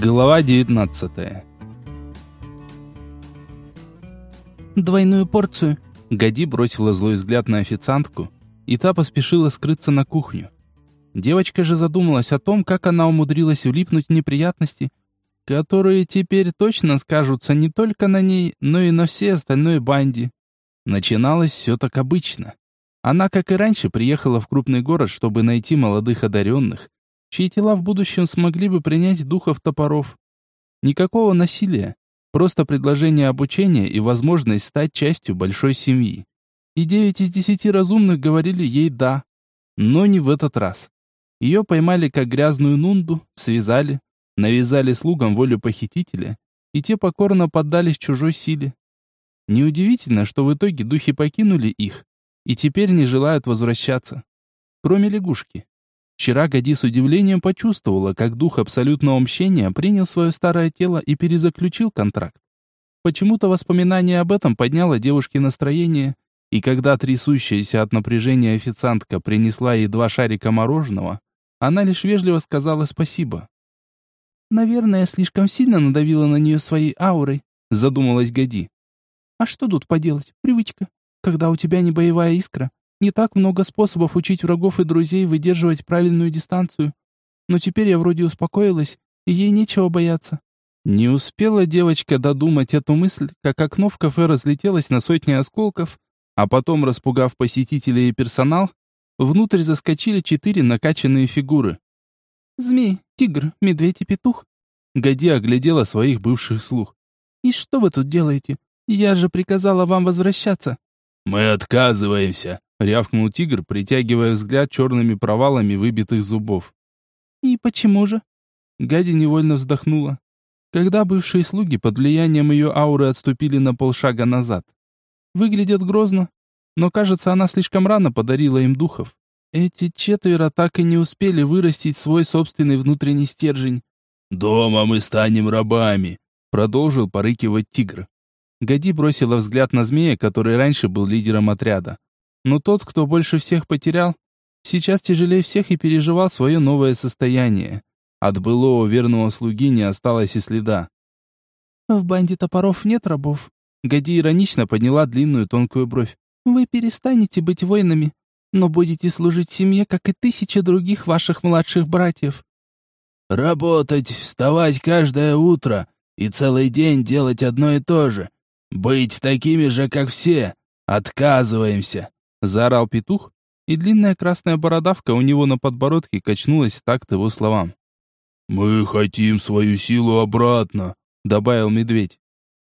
Глава 19 «Двойную порцию». Гади бросила злой взгляд на официантку, и та поспешила скрыться на кухню. Девочка же задумалась о том, как она умудрилась влипнуть в неприятности, которые теперь точно скажутся не только на ней, но и на всей остальной банде. Начиналось все так обычно. Она, как и раньше, приехала в крупный город, чтобы найти молодых одаренных, чьи тела в будущем смогли бы принять духов топоров. Никакого насилия, просто предложение обучения и возможность стать частью большой семьи. И девять из десяти разумных говорили ей «да». Но не в этот раз. Ее поймали как грязную нунду, связали, навязали слугам волю похитителя, и те покорно поддались чужой силе. Неудивительно, что в итоге духи покинули их и теперь не желают возвращаться. Кроме лягушки. Вчера Гади с удивлением почувствовала, как дух абсолютного мщения принял свое старое тело и перезаключил контракт. Почему-то воспоминание об этом подняло девушке настроение, и когда трясущаяся от напряжения официантка принесла ей два шарика мороженого, она лишь вежливо сказала спасибо. «Наверное, слишком сильно надавила на нее своей аурой», задумалась Гади. «А что тут поделать? Привычка. Когда у тебя не боевая искра, не так много способов учить врагов и друзей выдерживать правильную дистанцию. Но теперь я вроде успокоилась, и ей нечего бояться. Не успела девочка додумать эту мысль, как окно в кафе разлетелось на сотни осколков, а потом, распугав посетителей и персонал, внутрь заскочили четыре накачанные фигуры. «Змей, тигр, медведь и петух?» Гади оглядела своих бывших слух. «И что вы тут делаете? Я же приказала вам возвращаться». «Мы отказываемся», рявкнул тигр, притягивая взгляд черными провалами выбитых зубов. «И почему же?» Гади невольно вздохнула. Когда бывшие слуги под влиянием ее ауры отступили на полшага назад. Выглядят грозно, но, кажется, она слишком рано подарила им духов. Эти четверо так и не успели вырастить свой собственный внутренний стержень. «Дома мы станем рабами», — продолжил порыкивать тигр. Гади бросила взгляд на змея, который раньше был лидером отряда. Но тот, кто больше всех потерял, сейчас тяжелее всех и переживал свое новое состояние. От былого верного слуги не осталось и следа. «В банде топоров нет рабов». Гади иронично подняла длинную тонкую бровь. «Вы перестанете быть воинами, но будете служить семье, как и тысячи других ваших младших братьев». «Работать, вставать каждое утро и целый день делать одно и то же. Быть такими же, как все. Отказываемся. Заорал петух, и длинная красная бородавка у него на подбородке качнулась в такт его словам. «Мы хотим свою силу обратно», — добавил медведь.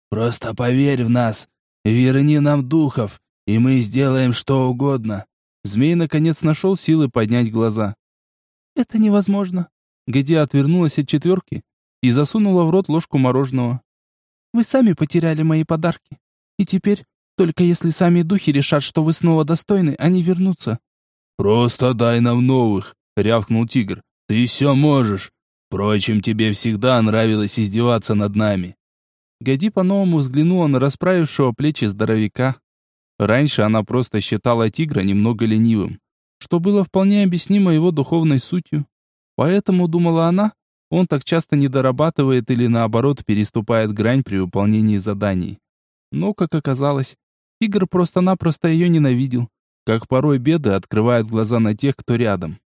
«Просто поверь в нас, верни нам духов, и мы сделаем что угодно». Змей наконец нашел силы поднять глаза. «Это невозможно». Гади отвернулась от четверки и засунула в рот ложку мороженого. «Вы сами потеряли мои подарки, и теперь только если сами духи решат, что вы снова достойны, они вернутся». «Просто дай нам новых», — рявкнул тигр. «Ты все можешь. Впрочем, тебе всегда нравилось издеваться над нами». Гади по-новому взглянула на расправившего плечи здоровяка. Раньше она просто считала тигра немного ленивым, что было вполне объяснимо его духовной сутью. Поэтому, думала она, он так часто не дорабатывает или наоборот переступает грань при выполнении заданий. Но, как оказалось, Тигр просто-напросто ее ненавидел, как порой беды открывают глаза на тех, кто рядом.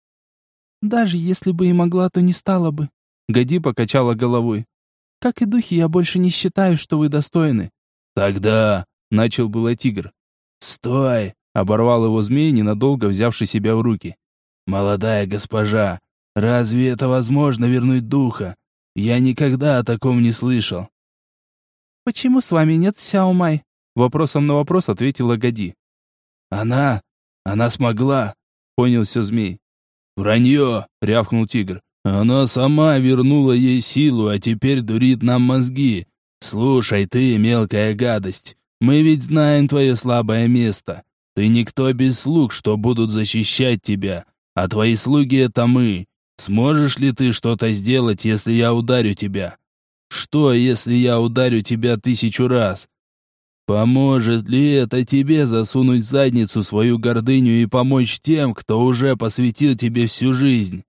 «Даже если бы и могла, то не стала бы», — Гади покачала головой. «Как и духи, я больше не считаю, что вы достойны». «Тогда...» — начал было тигр. «Стой!» — оборвал его змей, ненадолго взявший себя в руки. «Молодая госпожа, разве это возможно вернуть духа? Я никогда о таком не слышал». «Почему с вами нет Сяомай?» Вопросом на вопрос ответила Гади. «Она... она смогла!» — понял все змей. «Вранье!» — рявкнул тигр. «Она сама вернула ей силу, а теперь дурит нам мозги. Слушай ты, мелкая гадость, мы ведь знаем твое слабое место. Ты никто без слуг, что будут защищать тебя, а твои слуги — это мы. Сможешь ли ты что-то сделать, если я ударю тебя? Что, если я ударю тебя тысячу раз? Поможет ли это тебе засунуть в задницу свою гордыню и помочь тем, кто уже посвятил тебе всю жизнь?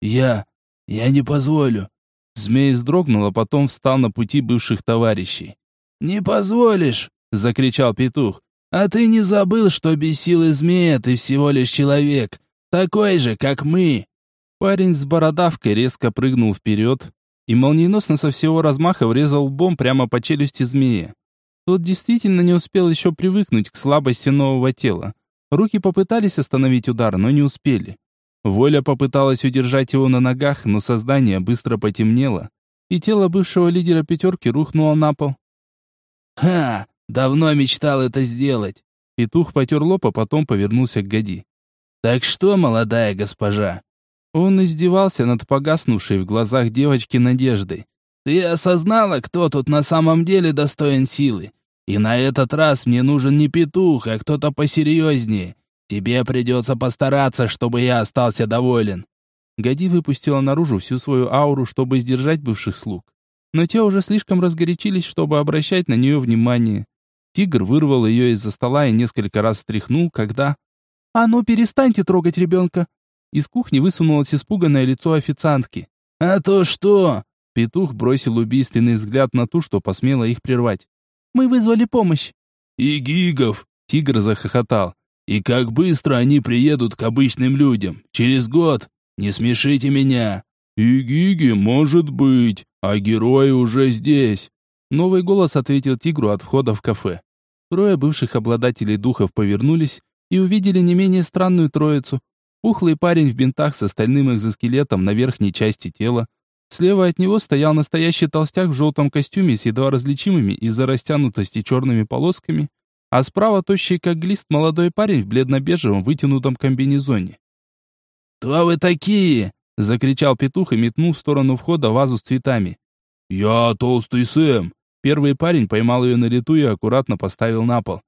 Я... я не позволю. Змей вздрогнул, а потом встал на пути бывших товарищей. «Не позволишь!» — закричал петух. «А ты не забыл, что без силы змея ты всего лишь человек, такой же, как мы!» Парень с бородавкой резко прыгнул вперед и молниеносно со всего размаха врезал лбом прямо по челюсти змея. Тот действительно не успел еще привыкнуть к слабости нового тела. Руки попытались остановить удар, но не успели. Воля попыталась удержать его на ногах, но создание быстро потемнело, и тело бывшего лидера пятерки рухнуло на пол. «Ха! Давно мечтал это сделать!» Петух потер лоб, а потом повернулся к Гади. «Так что, молодая госпожа?» Он издевался над погаснувшей в глазах девочки надеждой. «Ты осознала, кто тут на самом деле достоин силы? И на этот раз мне нужен не петух, а кто-то посерьезнее. Тебе придется постараться, чтобы я остался доволен». Гади выпустила наружу всю свою ауру, чтобы сдержать бывших слуг. Но те уже слишком разгорячились, чтобы обращать на нее внимание. Тигр вырвал ее из-за стола и несколько раз встряхнул, когда... «А ну, перестаньте трогать ребенка!» Из кухни высунулось испуганное лицо официантки. «А то что?» Петух бросил убийственный взгляд на ту, что посмела их прервать. «Мы вызвали помощь». «И гигов!» Тигр захохотал. И как быстро они приедут к обычным людям? Через год? Не смешите меня. И Гиги, может быть, а герои уже здесь. Новый голос ответил тигру от входа в кафе. Трое бывших обладателей духов повернулись и увидели не менее странную троицу. Пухлый парень в бинтах с остальным экзоскелетом на верхней части тела. Слева от него стоял настоящий толстяк в желтом костюме с едва различимыми из-за растянутости черными полосками, а справа тощий как глист молодой парень в бледно-бежевом вытянутом комбинезоне. «Кто вы такие?» — закричал петух и метнул в сторону входа вазу с цветами. «Я толстый Сэм». Первый парень поймал ее на лету и аккуратно поставил на пол.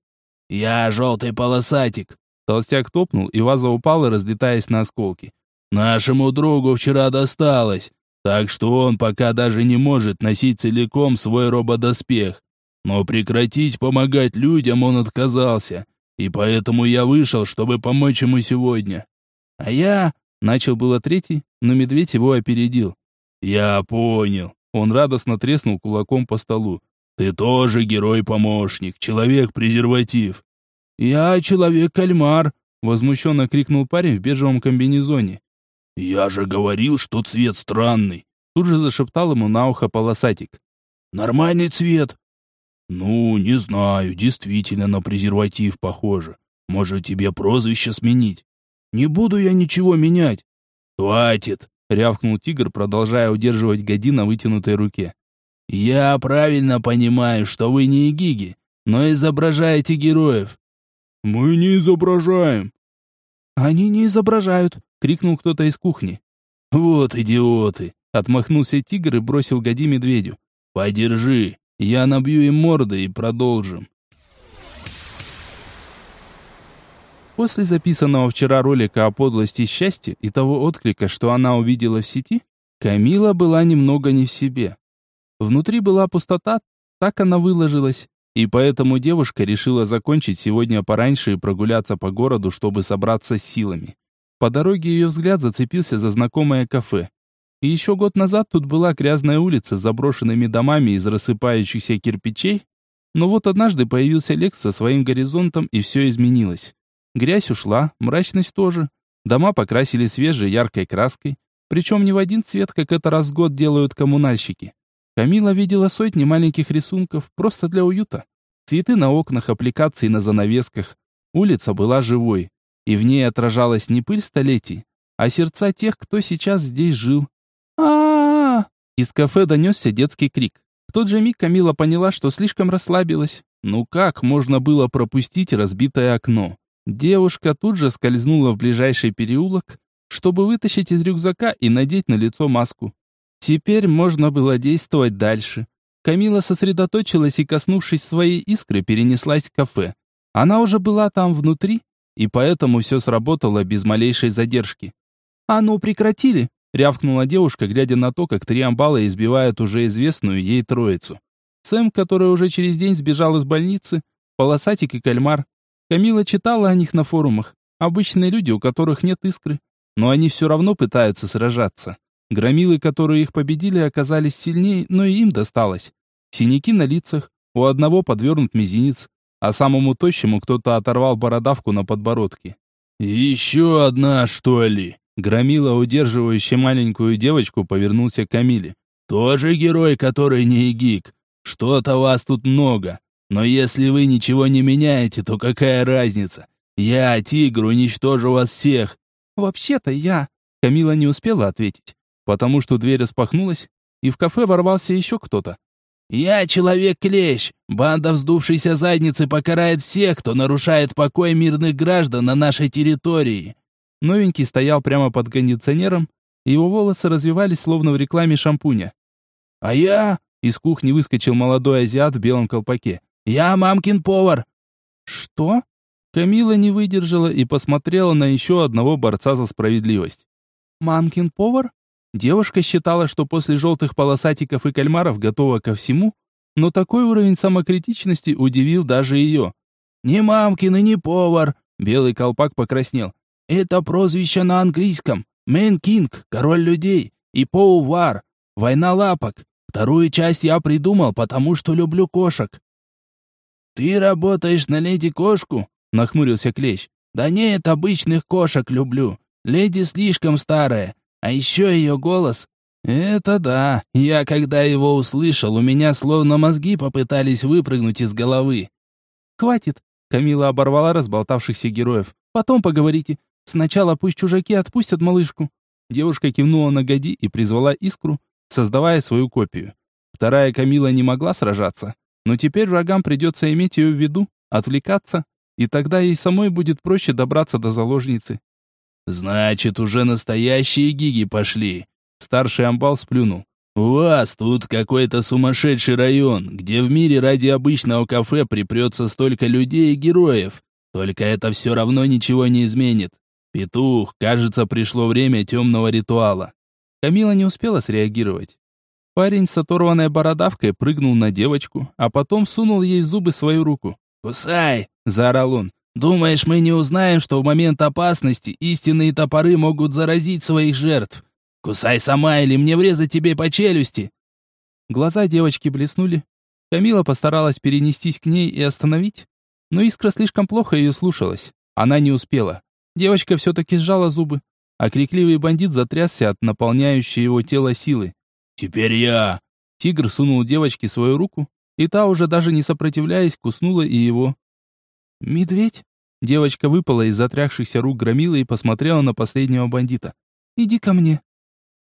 «Я желтый полосатик». Толстяк топнул, и ваза упала, разлетаясь на осколки. «Нашему другу вчера досталось, так что он пока даже не может носить целиком свой рободоспех. Но прекратить помогать людям он отказался, и поэтому я вышел, чтобы помочь ему сегодня. А я... Начал было третий, но медведь его опередил. «Я понял». Он радостно треснул кулаком по столу. «Ты тоже герой-помощник, человек-презерватив». «Я человек-кальмар», — возмущенно крикнул парень в бежевом комбинезоне. «Я же говорил, что цвет странный», — тут же зашептал ему на ухо полосатик. «Нормальный цвет», «Ну, не знаю, действительно на презерватив похоже. Может, тебе прозвище сменить?» «Не буду я ничего менять». «Хватит!» — рявкнул тигр, продолжая удерживать Гади на вытянутой руке. «Я правильно понимаю, что вы не гиги, но изображаете героев». «Мы не изображаем». «Они не изображают!» — крикнул кто-то из кухни. «Вот идиоты!» — отмахнулся тигр и бросил Гади медведю. «Подержи!» Я набью им морды и продолжим. После записанного вчера ролика о подлости счастья и того отклика, что она увидела в сети, Камила была немного не в себе. Внутри была пустота, так она выложилась, и поэтому девушка решила закончить сегодня пораньше и прогуляться по городу, чтобы собраться с силами. По дороге ее взгляд зацепился за знакомое кафе. И еще год назад тут была грязная улица с заброшенными домами из рассыпающихся кирпичей, но вот однажды появился Лекс со своим горизонтом, и все изменилось. Грязь ушла, мрачность тоже. Дома покрасили свежей яркой краской, причем не в один цвет, как это раз в год делают коммунальщики. Камила видела сотни маленьких рисунков, просто для уюта. Цветы на окнах, аппликации на занавесках. Улица была живой, и в ней отражалась не пыль столетий, а сердца тех, кто сейчас здесь жил, а, Из кафе донесся детский крик. В тот же миг Камила поняла, что слишком расслабилась. Ну как можно было пропустить разбитое окно? Девушка тут же скользнула в ближайший переулок, чтобы вытащить из рюкзака и надеть на лицо маску. Теперь можно было действовать дальше. Камила сосредоточилась и, коснувшись своей искры, перенеслась в кафе. Она уже была там внутри, и поэтому все сработало без малейшей задержки. «А ну, прекратили!» рявкнула девушка, глядя на то, как три амбала избивают уже известную ей троицу. Сэм, который уже через день сбежал из больницы, полосатик и кальмар. Камила читала о них на форумах. Обычные люди, у которых нет искры. Но они все равно пытаются сражаться. Громилы, которые их победили, оказались сильнее, но и им досталось. Синяки на лицах, у одного подвернут мизинец, а самому тощему кто-то оторвал бородавку на подбородке. «Еще одна, что ли?» Громила, удерживающий маленькую девочку, повернулся к Камиле. «Тоже герой, который не гик. Что-то вас тут много. Но если вы ничего не меняете, то какая разница? Я, тигр, уничтожу вас всех». «Вообще-то я...» Камила не успела ответить, потому что дверь распахнулась, и в кафе ворвался еще кто-то. «Я человек-клещ. Банда вздувшейся задницы покарает всех, кто нарушает покой мирных граждан на нашей территории». Новенький стоял прямо под кондиционером, его волосы развивались, словно в рекламе шампуня. «А я...» — из кухни выскочил молодой азиат в белом колпаке. «Я мамкин повар». «Что?» Камила не выдержала и посмотрела на еще одного борца за справедливость. «Мамкин повар?» Девушка считала, что после желтых полосатиков и кальмаров готова ко всему, но такой уровень самокритичности удивил даже ее. «Не мамкин и не повар», — белый колпак покраснел. «Это прозвище на английском. Man King, король людей, и Paw War, война лапок. Вторую часть я придумал, потому что люблю кошек». «Ты работаешь на леди-кошку?» — нахмурился Клещ. «Да нет, обычных кошек люблю. Леди слишком старая. А еще ее голос. Это да, я когда его услышал, у меня словно мозги попытались выпрыгнуть из головы. Хватит. Камила оборвала разболтавшихся героев. Потом поговорите. Сначала пусть чужаки отпустят малышку. Девушка кивнула на Годи и призвала искру, создавая свою копию. Вторая Камила не могла сражаться, но теперь врагам придется иметь ее в виду, отвлекаться, и тогда ей самой будет проще добраться до заложницы. «Значит, уже настоящие гиги пошли!» Старший амбал сплюнул. «У вас тут какой-то сумасшедший район, где в мире ради обычного кафе припрется столько людей и героев. Только это все равно ничего не изменит. Петух, кажется, пришло время темного ритуала». Камила не успела среагировать. Парень с оторванной бородавкой прыгнул на девочку, а потом сунул ей в зубы свою руку. «Кусай!» – заорал он. Думаешь, мы не узнаем, что в момент опасности истинные топоры могут заразить своих жертв? Кусай сама или мне врезать тебе по челюсти!» Глаза девочки блеснули. Камила постаралась перенестись к ней и остановить, но искра слишком плохо ее слушалась. Она не успела. Девочка все-таки сжала зубы, а крикливый бандит затрясся от наполняющей его тело силы. «Теперь я!» Тигр сунул девочке свою руку, и та, уже даже не сопротивляясь, куснула и его. «Медведь?» Девочка выпала из затрясшихся рук громила и посмотрела на последнего бандита. «Иди ко мне».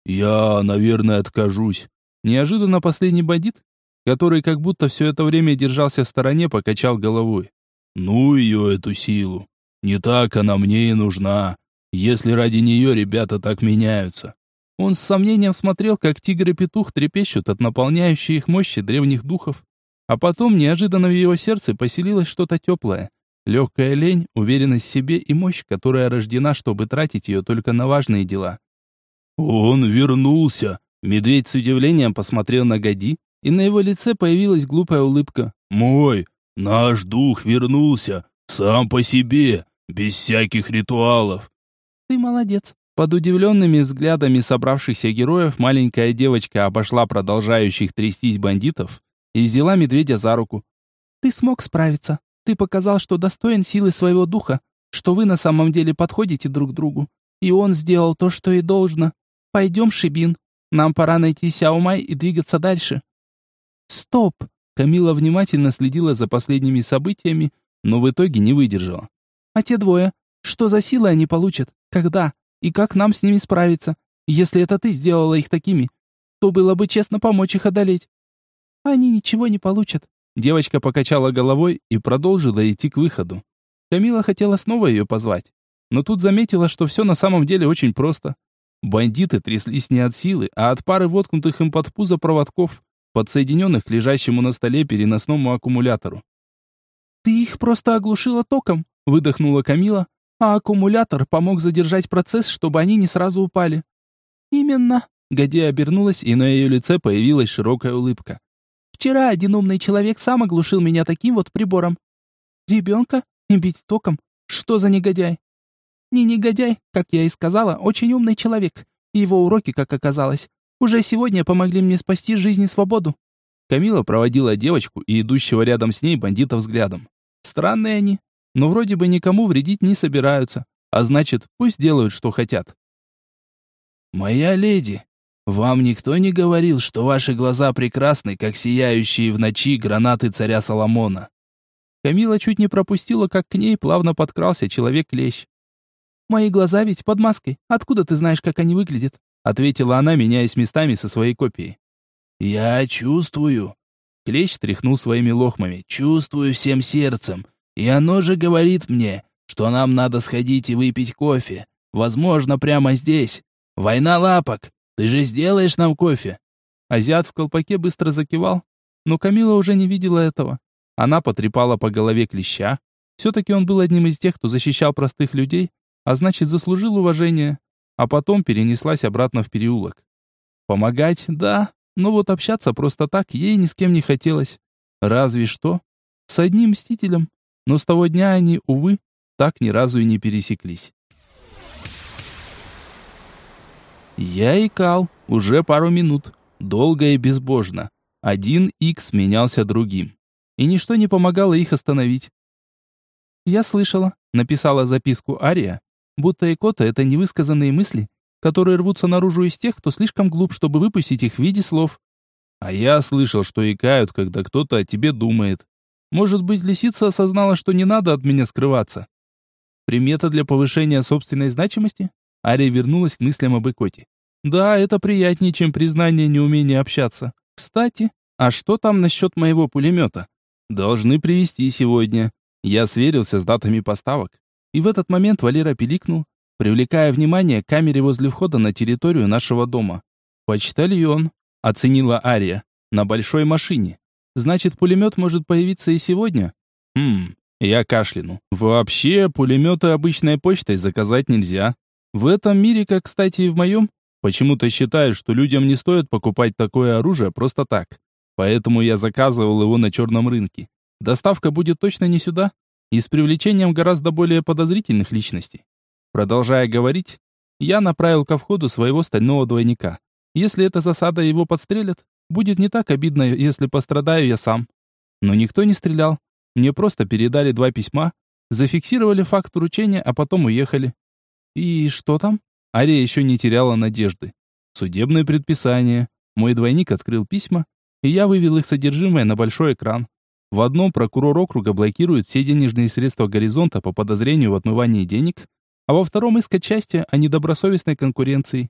«Я, наверное, откажусь». Неожиданно последний бандит, который как будто все это время держался в стороне, покачал головой. «Ну ее, эту силу. Не так она мне и нужна, если ради нее ребята так меняются». Он с сомнением смотрел, как тигр и петух трепещут от наполняющей их мощи древних духов. А потом неожиданно в его сердце поселилось что-то теплое, Легкая лень, уверенность в себе и мощь, которая рождена, чтобы тратить ее только на важные дела. «Он вернулся!» Медведь с удивлением посмотрел на Годи, и на его лице появилась глупая улыбка. «Мой, наш дух вернулся, сам по себе, без всяких ритуалов». «Ты молодец». Под удивленными взглядами собравшихся героев маленькая девочка обошла продолжающих трястись бандитов и взяла медведя за руку. «Ты смог справиться. Ты показал, что достоин силы своего духа, что вы на самом деле подходите друг другу. И он сделал то, что и должно. Пойдем, Шибин. Нам пора найти Сяомай и двигаться дальше. Стоп! Камила внимательно следила за последними событиями, но в итоге не выдержала. А те двое? Что за силы они получат? Когда? И как нам с ними справиться? Если это ты сделала их такими, то было бы честно помочь их одолеть. Они ничего не получат. Девочка покачала головой и продолжила идти к выходу. Камила хотела снова ее позвать, но тут заметила, что все на самом деле очень просто. Бандиты тряслись не от силы, а от пары воткнутых им под пузо проводков, подсоединенных к лежащему на столе переносному аккумулятору. «Ты их просто оглушила током», — выдохнула Камила, «а аккумулятор помог задержать процесс, чтобы они не сразу упали». «Именно». Гадия обернулась, и на ее лице появилась широкая улыбка. Вчера один умный человек сам оглушил меня таким вот прибором. Ребенка? Бить током? Что за негодяй? Не негодяй, как я и сказала, очень умный человек. Его уроки, как оказалось, уже сегодня помогли мне спасти жизнь и свободу. Камила проводила девочку и идущего рядом с ней бандита взглядом. Странные они, но вроде бы никому вредить не собираются, а значит, пусть делают, что хотят. «Моя леди, вам никто не говорил, что ваши глаза прекрасны, как сияющие в ночи гранаты царя Соломона?» Камила чуть не пропустила, как к ней плавно подкрался человек-клещ. «Мои глаза ведь под маской. Откуда ты знаешь, как они выглядят?» Ответила она, меняясь местами со своей копией. «Я чувствую». Клещ тряхнул своими лохмами. «Чувствую всем сердцем. И оно же говорит мне, что нам надо сходить и выпить кофе. Возможно, прямо здесь. Война лапок. Ты же сделаешь нам кофе?» Азиат в колпаке быстро закивал, но Камила уже не видела этого. Она потрепала по голове клеща. Все-таки он был одним из тех, кто защищал простых людей, а значит, заслужил уважение. А потом перенеслась обратно в переулок. Помогать, да, но вот общаться просто так ей ни с кем не хотелось. Разве что с одним мстителем. Но с того дня они, увы, так ни разу и не пересеклись. Я икал уже пару минут, долго и безбожно. Один икс менялся другим. И ничто не помогало их остановить. «Я слышала», — написала записку Ария, будто икота — это невысказанные мысли, которые рвутся наружу из тех, кто слишком глуп, чтобы выпустить их в виде слов. А я слышал, что икают, когда кто-то о тебе думает. Может быть, лисица осознала, что не надо от меня скрываться. Примета для повышения собственной значимости? Ария вернулась к мыслям об икоте. Да, это приятнее, чем признание неумения общаться. Кстати, а что там насчет моего пулемета? Должны привезти сегодня. Я сверился с датами поставок. И в этот момент Валера пиликнул, привлекая внимание к камере возле входа на территорию нашего дома. «Почтальон», — оценила Ария, — «на большой машине. Значит, пулемет может появиться и сегодня?» «Хм, я кашляну. Вообще, пулеметы обычной почтой заказать нельзя. В этом мире, как, кстати, и в моем, почему-то считают, что людям не стоит покупать такое оружие просто так. Поэтому я заказывал его на черном рынке. Доставка будет точно не сюда и с привлечением гораздо более подозрительных личностей. Продолжая говорить, я направил ко входу своего стального двойника. Если эта засада его подстрелят, будет не так обидно, если пострадаю я сам. Но никто не стрелял. Мне просто передали два письма, зафиксировали факт вручения, а потом уехали. И что там? Ария еще не теряла надежды. Судебное предписание. Мой двойник открыл письма, и я вывел их содержимое на большой экран. В одном прокурор округа блокирует все денежные средства горизонта по подозрению в отмывании денег, а во втором иск части о недобросовестной конкуренции.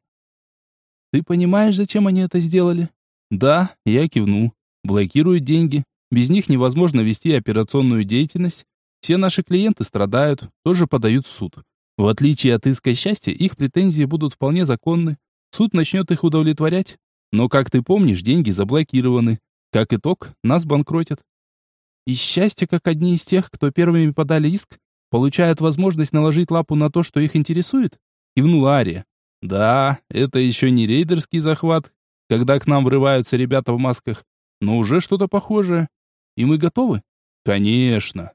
Ты понимаешь, зачем они это сделали? Да, я кивнул. Блокируют деньги. Без них невозможно вести операционную деятельность. Все наши клиенты страдают, тоже подают в суд. В отличие от иска счастья, их претензии будут вполне законны. Суд начнет их удовлетворять. Но, как ты помнишь, деньги заблокированы. Как итог, нас банкротят. И счастье, как одни из тех, кто первыми подали иск, получают возможность наложить лапу на то, что их интересует? Кивнула Ария. Да, это еще не рейдерский захват, когда к нам врываются ребята в масках, но уже что-то похожее. И мы готовы? Конечно.